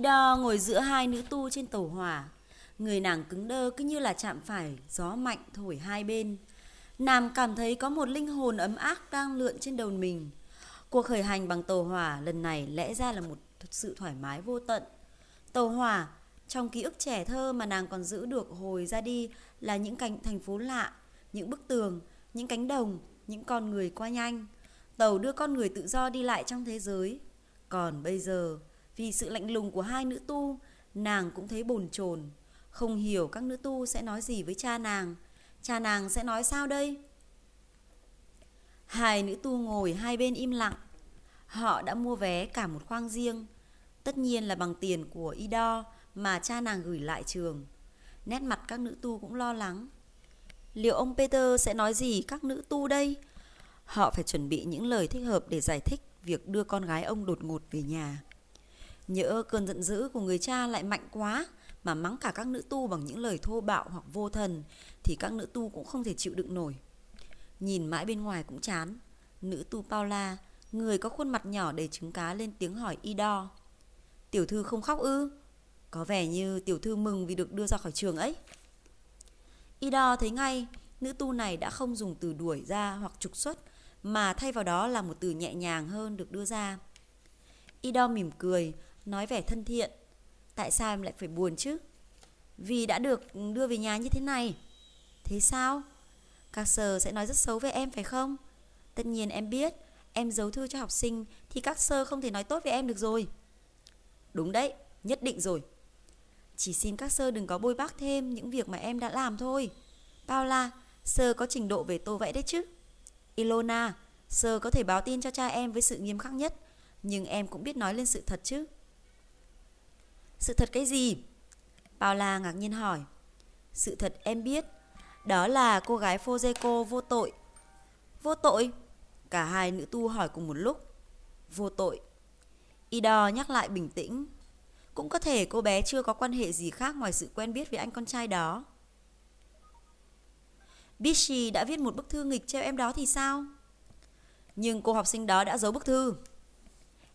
đo ngồi giữa hai nữ tu trên tàu hỏa. Người nàng cứng đơ cứ như là chạm phải gió mạnh thổi hai bên. Nàng cảm thấy có một linh hồn ấm áp đang lượn trên đầu mình. Cuộc khởi hành bằng tàu hỏa lần này lẽ ra là một thật sự thoải mái vô tận. Tàu hỏa, trong ký ức trẻ thơ mà nàng còn giữ được hồi ra đi là những cánh thành phố lạ, những bức tường, những cánh đồng, những con người qua nhanh. Tàu đưa con người tự do đi lại trong thế giới. Còn bây giờ, vì sự lạnh lùng của hai nữ tu, nàng cũng thấy bồn chồn, không hiểu các nữ tu sẽ nói gì với cha nàng. Cha nàng sẽ nói sao đây? Hai nữ tu ngồi hai bên im lặng. Họ đã mua vé cả một khoang riêng. Tất nhiên là bằng tiền của Ido mà cha nàng gửi lại trường. Nét mặt các nữ tu cũng lo lắng. Liệu ông Peter sẽ nói gì các nữ tu đây? Họ phải chuẩn bị những lời thích hợp để giải thích việc đưa con gái ông đột ngột về nhà. Nhỡ cơn giận dữ của người cha lại mạnh quá mà mắng cả các nữ tu bằng những lời thô bạo hoặc vô thần thì các nữ tu cũng không thể chịu đựng nổi. Nhìn mãi bên ngoài cũng chán. Nữ tu Paula, người có khuôn mặt nhỏ đầy trứng cá lên tiếng hỏi Ido. Tiểu thư không khóc ư? Có vẻ như tiểu thư mừng vì được đưa ra khỏi trường ấy. Ido thấy ngay, nữ tu này đã không dùng từ đuổi ra hoặc trục xuất, mà thay vào đó là một từ nhẹ nhàng hơn được đưa ra. Ido mỉm cười, nói vẻ thân thiện. Tại sao em lại phải buồn chứ? Vì đã được đưa về nhà như thế này. Thế sao? Các sơ sẽ nói rất xấu về em phải không? Tất nhiên em biết, em giấu thư cho học sinh thì các sơ không thể nói tốt về em được rồi. Đúng đấy, nhất định rồi. Chỉ xin các sơ đừng có bôi bác thêm những việc mà em đã làm thôi. Paula, sơ có trình độ về tô vẽ đấy chứ. Ilona, sơ có thể báo tin cho cha em với sự nghiêm khắc nhất, nhưng em cũng biết nói lên sự thật chứ. Sự thật cái gì? Paula ngạc nhiên hỏi. Sự thật em biết, đó là cô gái Fojeko vô tội. Vô tội? Cả hai nữ tu hỏi cùng một lúc. Vô tội. Ido nhắc lại bình tĩnh. Cũng có thể cô bé chưa có quan hệ gì khác ngoài sự quen biết với anh con trai đó. Bishi đã viết một bức thư nghịch treo em đó thì sao? Nhưng cô học sinh đó đã giấu bức thư.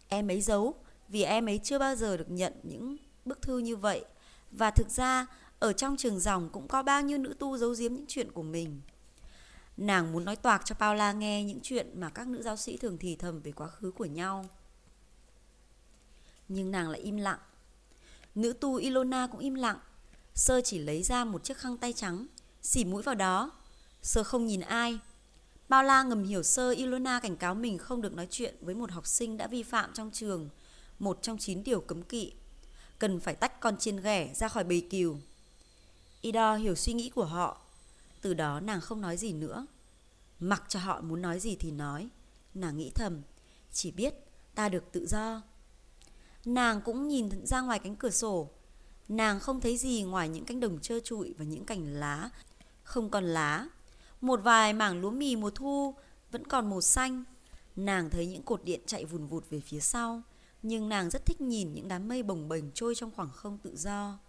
Em ấy giấu vì em ấy chưa bao giờ được nhận những bức thư như vậy. Và thực ra, ở trong trường dòng cũng có bao nhiêu nữ tu giấu giếm những chuyện của mình. Nàng muốn nói toạc cho Paula nghe những chuyện mà các nữ giáo sĩ thường thì thầm về quá khứ của nhau. Nhưng nàng lại im lặng. Nữ tu Ilona cũng im lặng. Sơ chỉ lấy ra một chiếc khăn tay trắng, xỉ mũi vào đó. Sơ không nhìn ai. Paula ngầm hiểu sơ Ilona cảnh cáo mình không được nói chuyện với một học sinh đã vi phạm trong trường, một trong chín điều cấm kỵ. Cần phải tách con chiên ghẻ ra khỏi bầy cừu. Ido hiểu suy nghĩ của họ. Từ đó nàng không nói gì nữa. Mặc cho họ muốn nói gì thì nói. Nàng nghĩ thầm, chỉ biết ta được tự do. Nàng cũng nhìn ra ngoài cánh cửa sổ. Nàng không thấy gì ngoài những cánh đồng trơ trụi và những cành lá. Không còn lá. Một vài mảng lúa mì mùa thu vẫn còn màu xanh. Nàng thấy những cột điện chạy vùn vụt về phía sau. Nhưng nàng rất thích nhìn những đám mây bồng bềnh trôi trong khoảng không tự do.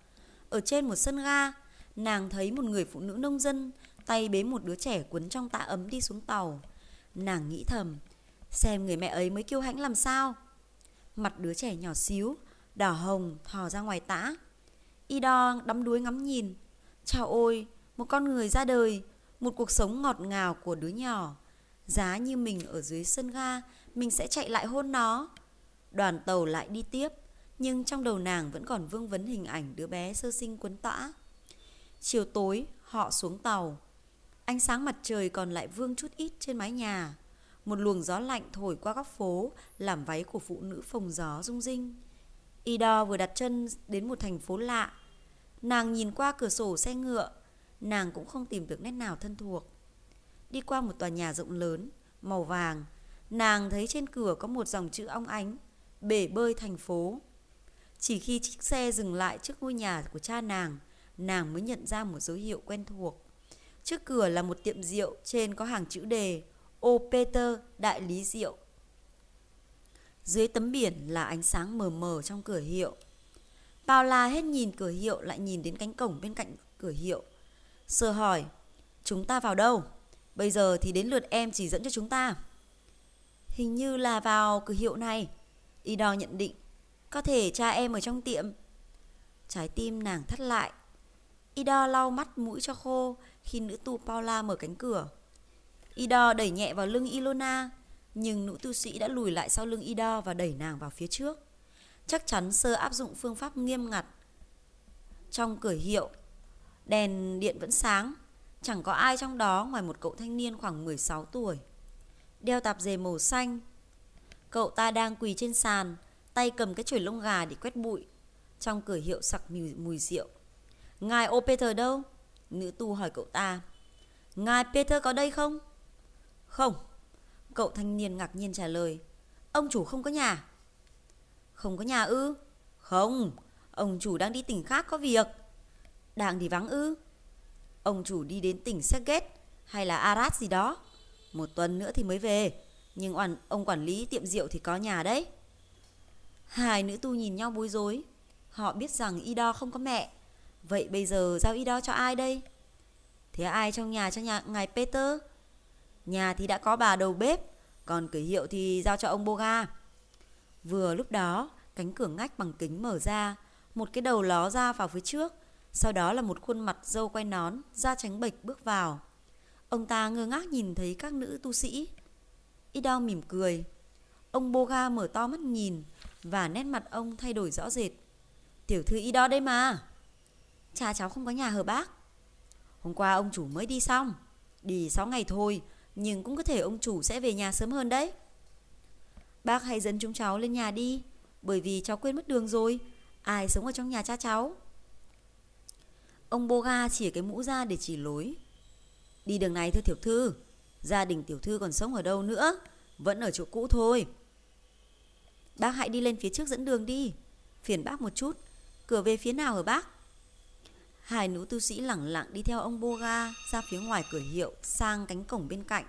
Ở trên một sân ga, nàng thấy một người phụ nữ nông dân tay bế một đứa trẻ quấn trong tạ ấm đi xuống tàu. Nàng nghĩ thầm, xem người mẹ ấy mới kiêu hãnh làm sao. Mặt đứa trẻ nhỏ xíu, đỏ hồng, thò ra ngoài tã. Y đo đắm đuối ngắm nhìn. Chào ôi, một con người ra đời, một cuộc sống ngọt ngào của đứa nhỏ. Giá như mình ở dưới sân ga, mình sẽ chạy lại hôn nó. Đoàn tàu lại đi tiếp, nhưng trong đầu nàng vẫn còn vương vấn hình ảnh đứa bé sơ sinh quấn tã. Chiều tối, họ xuống tàu. Ánh sáng mặt trời còn lại vương chút ít trên mái nhà. Một luồng gió lạnh thổi qua góc phố, làm váy của phụ nữ phồng gió rung rinh. Ida vừa đặt chân đến một thành phố lạ. Nàng nhìn qua cửa sổ xe ngựa, nàng cũng không tìm được nét nào thân thuộc. Đi qua một tòa nhà rộng lớn, màu vàng, nàng thấy trên cửa có một dòng chữ ong ánh, bể bơi thành phố. Chỉ khi chiếc xe dừng lại trước ngôi nhà của cha nàng, nàng mới nhận ra một dấu hiệu quen thuộc. Trước cửa là một tiệm rượu, trên có hàng chữ đề Ô Peter, đại lý rượu. Dưới tấm biển là ánh sáng mờ mờ trong cửa hiệu. Paula hết nhìn cửa hiệu lại nhìn đến cánh cổng bên cạnh cửa hiệu. Sơ hỏi, chúng ta vào đâu? Bây giờ thì đến lượt em chỉ dẫn cho chúng ta. Hình như là vào cửa hiệu này. Ido nhận định. Có thể cha em ở trong tiệm. Trái tim nàng thắt lại. Ida lau mắt mũi cho khô khi nữ tu Paula mở cánh cửa. Ida đẩy nhẹ vào lưng Ilona, nhưng nữ tu sĩ đã lùi lại sau lưng Ida và đẩy nàng vào phía trước. Chắc chắn sơ áp dụng phương pháp nghiêm ngặt. Trong cửa hiệu, đèn điện vẫn sáng, chẳng có ai trong đó ngoài một cậu thanh niên khoảng 16 tuổi. Đeo tạp dề màu xanh. Cậu ta đang quỳ trên sàn, tay cầm cái chổi lông gà để quét bụi. Trong cửa hiệu sặc mùi, mùi rượu. Ngài ô Peter đâu? Nữ tu hỏi cậu ta. Ngài Peter có đây không? Không. Cậu thanh niên ngạc nhiên trả lời. Ông chủ không có nhà. Không có nhà ư? Không, ông chủ đang đi tỉnh khác có việc. Đang đi vắng ư? Ông chủ đi đến tỉnh Sergate hay là Arad gì đó. Một tuần nữa thì mới về. Nhưng ông quản lý tiệm rượu thì có nhà đấy. Hai nữ tu nhìn nhau bối rối. Họ biết rằng Y Đo không có mẹ. Vậy bây giờ giao Y Đo cho ai đây? Thế ai trong nhà cho nhà ngài Peter? Nhà thì đã có bà đầu bếp, còn cửa hiệu thì giao cho ông Boga. Vừa lúc đó, cánh cửa ngách bằng kính mở ra, một cái đầu ló ra vào phía trước, sau đó là một khuôn mặt dâu quay nón, da trắng bệch bước vào. Ông ta ngơ ngác nhìn thấy các nữ tu sĩ. Idao mỉm cười. Ông Boga mở to mắt nhìn và nét mặt ông thay đổi rõ rệt. Tiểu thư Idao đây mà. Cha cháu không có nhà hờ bác. Hôm qua ông chủ mới đi xong. Đi 6 ngày thôi, nhưng cũng có thể ông chủ sẽ về nhà sớm hơn đấy. Bác hãy dẫn chúng cháu lên nhà đi, bởi vì cháu quên mất đường rồi. Ai sống ở trong nhà cha cháu? Ông Boga chỉ cái mũ ra để chỉ lối. Đi đường này thưa tiểu thư, gia đình tiểu thư còn sống ở đâu nữa, vẫn ở chỗ cũ thôi. Bác hãy đi lên phía trước dẫn đường đi, phiền bác một chút, cửa về phía nào hả bác? Hai nữ tu sĩ lẳng lặng đi theo ông Boga ra phía ngoài cửa hiệu sang cánh cổng bên cạnh.